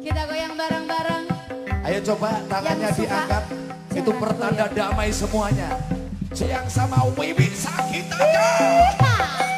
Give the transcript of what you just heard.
Kita goyang bareng-bareng. Ayo coba tangannya diangkat. Jangan Itu pertanda damai semuanya. Siang sama bisa sakit aja. Iya.